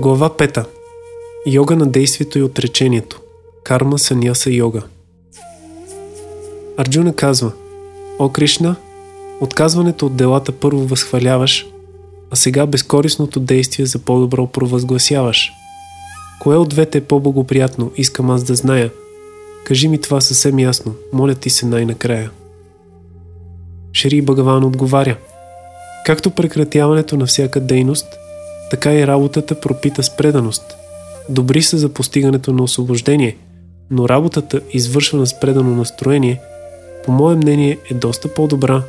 Глава 5. Йога на действието и отречението. Карма Саняса йога. Арджуна казва О Кришна, отказването от делата първо възхваляваш, а сега безкорисното действие за по-добро провъзгласяваш. Кое от двете е по-благоприятно, искам аз да зная. Кажи ми това съвсем ясно, моля ти се най-накрая. Шери Багаван отговаря Както прекратяването на всяка дейност – така и работата пропита с преданост. Добри са за постигането на освобождение, но работата, извършвана с предано настроение, по мое мнение е доста по-добра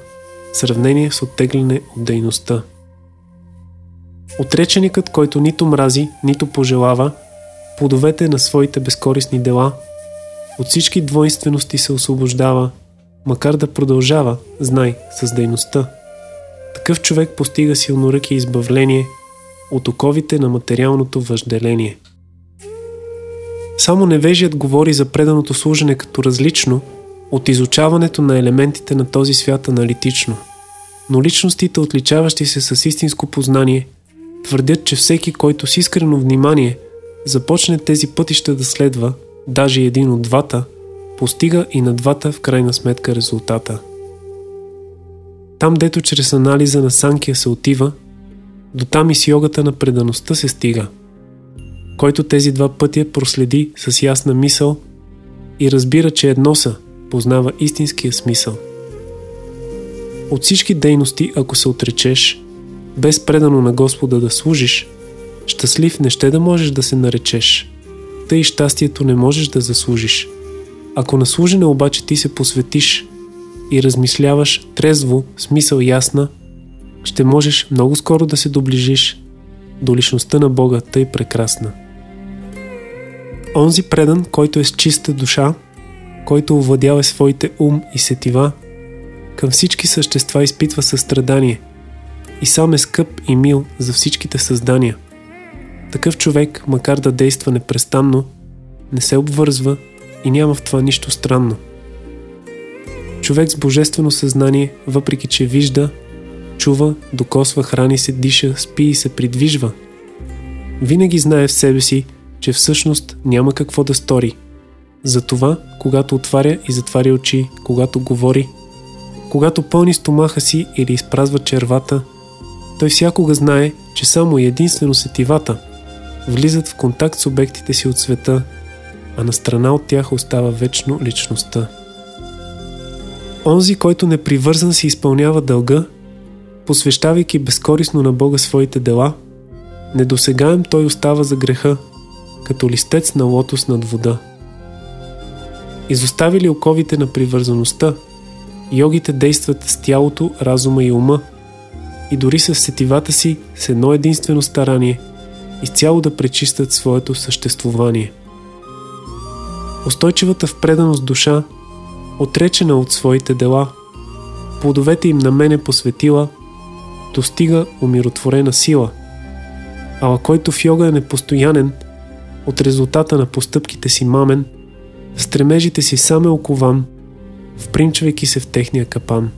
в сравнение с оттегляне от дейността. Отреченикът, който нито мрази, нито пожелава, плодовете на своите безкорисни дела, от всички двойствености се освобождава, макар да продължава, знай, с дейността. Такъв човек постига силноръки избавление – от оковите на материалното въжделение. Само невежият говори за преданото служене като различно от изучаването на елементите на този свят аналитично. Но личностите, отличаващи се с истинско познание, твърдят, че всеки, който с искрено внимание започне тези пътища да следва, даже един от двата, постига и на двата в крайна сметка резултата. Там, дето чрез анализа на Санкия се отива, до там и с йогата на предаността се стига. Който тези два пътя проследи с ясна мисъл и разбира, че едно са, познава истинския смисъл. От всички дейности, ако се отречеш, без предано на Господа да служиш, щастлив не ще да можеш да се наречеш. Тъй щастието не можеш да заслужиш. Ако на служене обаче ти се посветиш и размисляваш трезво, смисъл ясна, ще можеш много скоро да се доближиш до личността на Бога, тъй прекрасна. Онзи предан, който е с чиста душа, който овладява своите ум и сетива, към всички същества изпитва състрадание и сам е скъп и мил за всичките създания. Такъв човек, макар да действа непрестанно, не се обвързва и няма в това нищо странно. Човек с божествено съзнание, въпреки че вижда, чува, докосва, храни се, диша, спи и се придвижва. Винаги знае в себе си, че всъщност няма какво да стори. Затова, когато отваря и затваря очи, когато говори, когато пълни стомаха си или изпразва червата, той всякога знае, че само и единствено сетивата влизат в контакт с обектите си от света, а на страна от тях остава вечно личността. Онзи, който непривързан си изпълнява дълга, посвещавайки безкорисно на Бога своите дела, недосегаем той остава за греха, като листец на лотос над вода. Изоставили оковите на привързаността, йогите действат с тялото, разума и ума и дори с сетивата си с едно единствено старание изцяло да пречистят своето съществувание. Устойчивата в преданост душа, отречена от своите дела, плодовете им на мене посветила – достига умиротворена сила. Ала който в йога е непостоянен, от резултата на постъпките си мамен, стремежите си сам е окован, впринчвайки се в техния капан.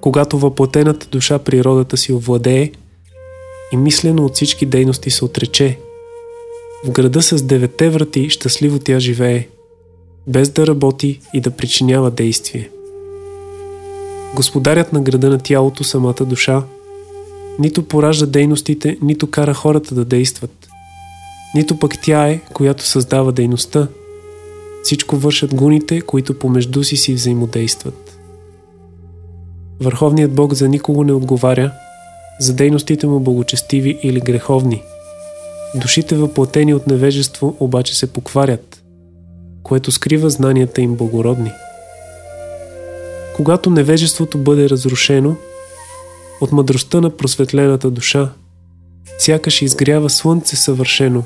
Когато въплатената душа природата си овладее и мислено от всички дейности се отрече, в града с девете врати щастливо тя живее, без да работи и да причинява действие. Господарят на града на тялото, самата душа, нито поражда дейностите, нито кара хората да действат. Нито пък тя е, която създава дейността. Всичко вършат гуните, които помежду си си взаимодействат. Върховният Бог за никого не отговаря, за дейностите му благочестиви или греховни. Душите въплатени от невежество обаче се покварят, което скрива знанията им благородни. Когато невежеството бъде разрушено, от мъдростта на просветлената душа, сякаш изгрява слънце съвършено,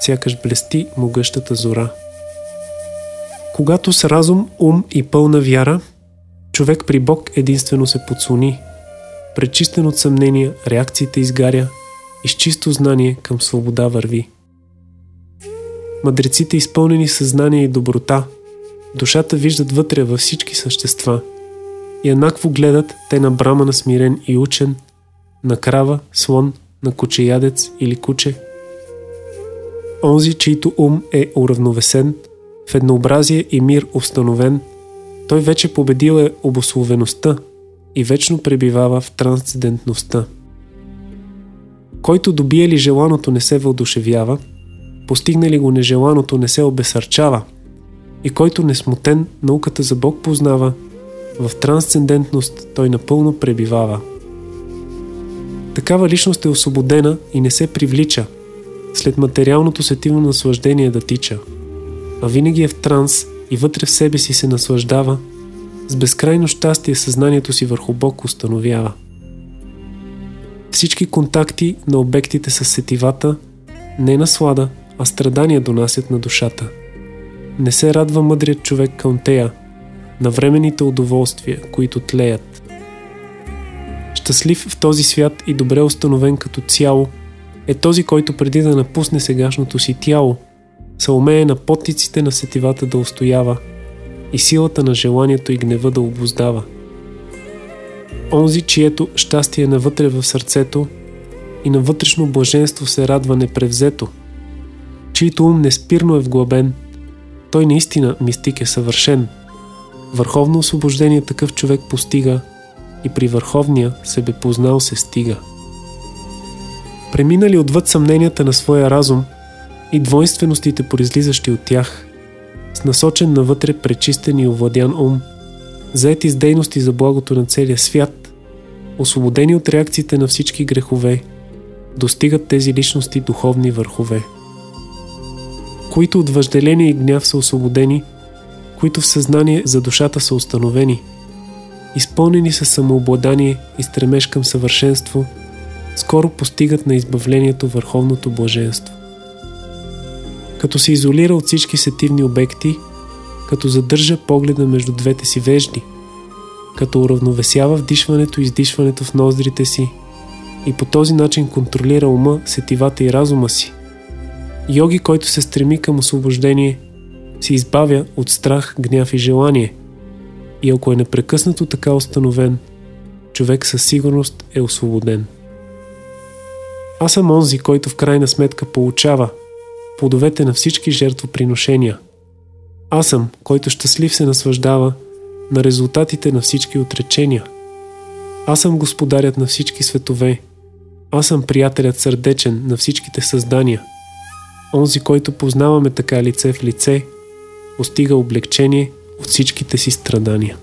сякаш блести могъщата зора. Когато с разум, ум и пълна вяра, човек при Бог единствено се подслони, пречистен от съмнения, реакциите изгаря и с чисто знание към свобода върви. Мъдреците, изпълнени съзнание и доброта, душата виждат вътре във всички същества – и еднакво гледат те на брама на смирен и учен, на крава, слон, на кучеядец или куче. Онзи, чийто ум е уравновесен, в еднообразие и мир установен, той вече победил е обословеността и вечно пребивава в трансцендентността. Който добие ли желаното не се въодушевява, постигне ли го нежеланото не се обесърчава, и който несмутен науката за Бог познава, в трансцендентност той напълно пребивава. Такава личност е освободена и не се привлича, след материалното сетивно наслаждение да тича, а винаги е в транс и вътре в себе си се наслаждава, с безкрайно щастие съзнанието си върху Бог установява. Всички контакти на обектите с сетивата не наслада, а страдания донасят на душата. Не се радва мъдрият човек към тея, на времените удоволствия, които тлеят. Щастлив в този свят и добре установен като цяло е този, който преди да напусне сегашното си тяло, се умее на потиците на сетивата да устоява и силата на желанието и гнева да обоздава. Онзи, чието щастие е навътре в сърцето и на вътрешно блаженство се радва непревзето, чието ум неспирно е вглъбен, той наистина мистик е съвършен. Върховно освобождение такъв човек постига и при върховния себе познал се стига. Преминали отвъд съмненията на своя разум и двойственостите произлизащи от тях, с насочен навътре пречистен и овладян ум, заети с дейности за благото на целия свят, освободени от реакциите на всички грехове, достигат тези личности духовни върхове. Които от въжделение и гняв са освободени, които в съзнание за душата са установени, изпълнени с самообладание и стремеж към съвършенство – скоро постигат на избавлението върховното блаженство. Като се изолира от всички сетивни обекти, като задържа погледа между двете си вежди, като уравновесява вдишването и издишването в ноздрите си и по този начин контролира ума, сетивата и разума си. Йоги, който се стреми към освобождение, се избавя от страх, гняв и желание. И ако е непрекъснато така установен, човек със сигурност е освободен. Аз съм онзи, който в крайна сметка получава плодовете на всички жертвоприношения. Аз съм, който щастлив се наслаждава на резултатите на всички отречения. Аз съм господарят на всички светове. Аз съм приятелят сърдечен на всичките създания. Онзи, който познаваме така лице в лице, постига облегчение от всичките си страдания.